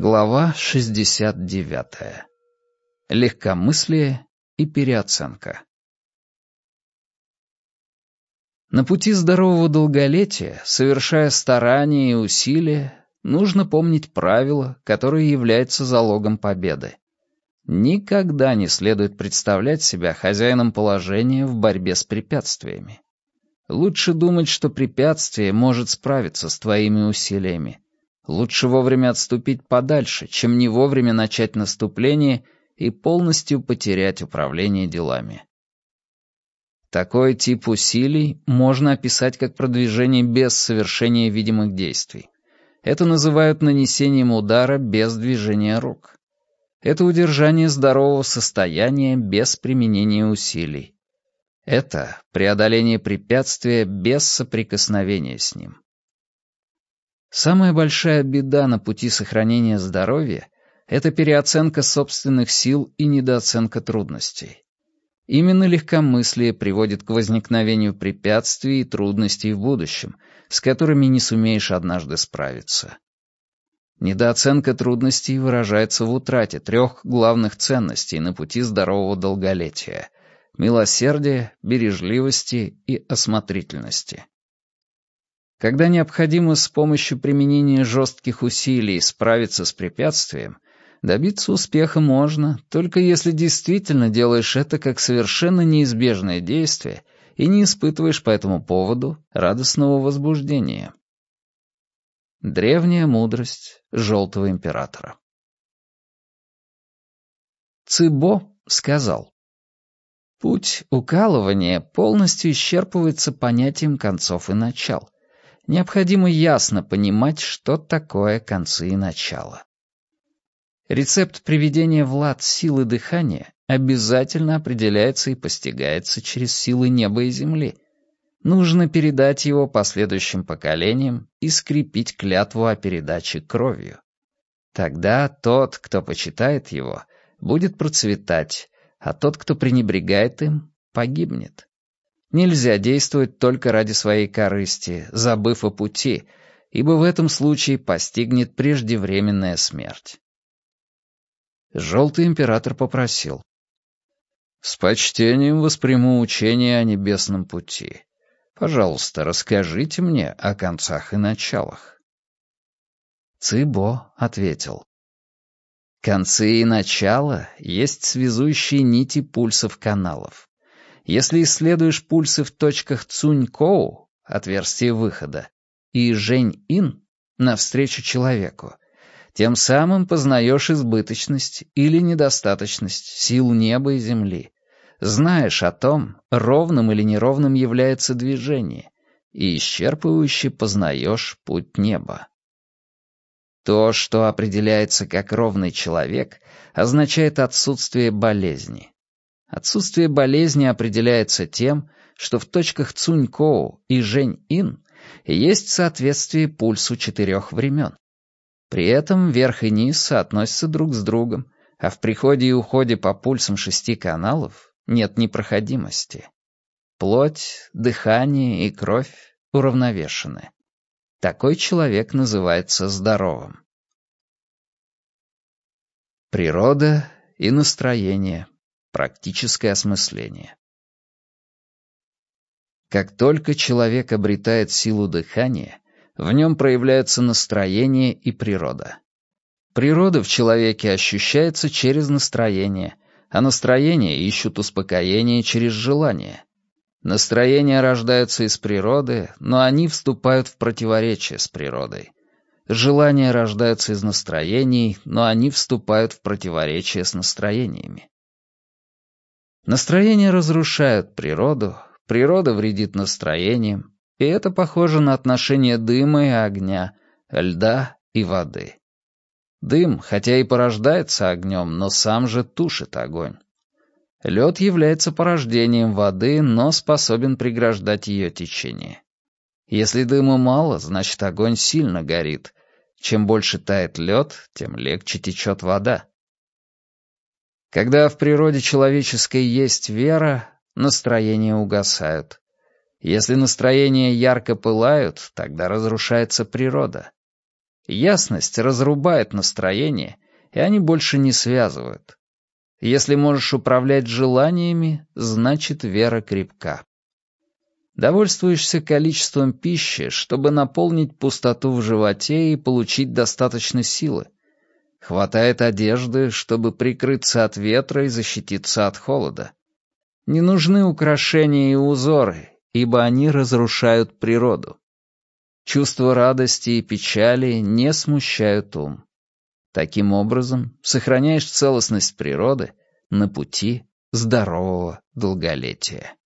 Глава 69. Легкомыслие и переоценка. На пути здорового долголетия, совершая старания и усилия, нужно помнить правило, которое является залогом победы. Никогда не следует представлять себя хозяином положения в борьбе с препятствиями. Лучше думать, что препятствие может справиться с твоими усилиями, Лучше вовремя отступить подальше, чем не вовремя начать наступление и полностью потерять управление делами. Такой тип усилий можно описать как продвижение без совершения видимых действий. Это называют нанесением удара без движения рук. Это удержание здорового состояния без применения усилий. Это преодоление препятствия без соприкосновения с ним. Самая большая беда на пути сохранения здоровья — это переоценка собственных сил и недооценка трудностей. Именно легкомыслие приводит к возникновению препятствий и трудностей в будущем, с которыми не сумеешь однажды справиться. Недооценка трудностей выражается в утрате трех главных ценностей на пути здорового долголетия — милосердия, бережливости и осмотрительности. Когда необходимо с помощью применения жестких усилий справиться с препятствием, добиться успеха можно, только если действительно делаешь это как совершенно неизбежное действие и не испытываешь по этому поводу радостного возбуждения. Древняя мудрость Желтого Императора Цибо сказал, «Путь укалывания полностью исчерпывается понятием концов и начал» необходимо ясно понимать, что такое концы и начало. Рецепт приведения в лад силы дыхания обязательно определяется и постигается через силы неба и земли. Нужно передать его последующим поколениям и скрепить клятву о передаче кровью. Тогда тот, кто почитает его, будет процветать, а тот, кто пренебрегает им, погибнет. Нельзя действовать только ради своей корысти, забыв о пути, ибо в этом случае постигнет преждевременная смерть. Желтый император попросил. «С почтением восприму учение о небесном пути. Пожалуйста, расскажите мне о концах и началах». Цибо ответил. «Концы и начала есть связующие нити пульсов каналов. Если исследуешь пульсы в точках Цунь-Коу, отверстие выхода, и Жень-Ин, навстречу человеку, тем самым познаешь избыточность или недостаточность сил неба и земли, знаешь о том, ровным или неровным является движение, и исчерпывающе познаешь путь неба. То, что определяется как ровный человек, означает отсутствие болезни. Отсутствие болезни определяется тем, что в точках Цунь-Коу и Жень-Ин есть соответствие пульсу четырех времен. При этом верх и низ соотносятся друг с другом, а в приходе и уходе по пульсам шести каналов нет непроходимости. Плоть, дыхание и кровь уравновешены. Такой человек называется здоровым. Природа и настроение Практическое осмысление. Как только человек обретает силу дыхания, в нем проявляются настроение и природа. Природа в человеке ощущается через настроение, а настроение ищут успокоение через желание. Настроения рождаются из природы, но они вступают в противоречие с природой. Желания рождаются из настроений, но они вступают в противоречие с настроениями. Настроения разрушают природу, природа вредит настроениям, и это похоже на отношение дыма и огня, льда и воды. Дым, хотя и порождается огнем, но сам же тушит огонь. Лед является порождением воды, но способен преграждать ее течение. Если дыма мало, значит огонь сильно горит. Чем больше тает лед, тем легче течет вода. Когда в природе человеческой есть вера, настроения угасают. Если настроения ярко пылают, тогда разрушается природа. Ясность разрубает настроение, и они больше не связывают. Если можешь управлять желаниями, значит вера крепка. Довольствуешься количеством пищи, чтобы наполнить пустоту в животе и получить достаточно силы. Хватает одежды, чтобы прикрыться от ветра и защититься от холода. Не нужны украшения и узоры, ибо они разрушают природу. Чувство радости и печали не смущают ум. Таким образом, сохраняешь целостность природы на пути здорового долголетия.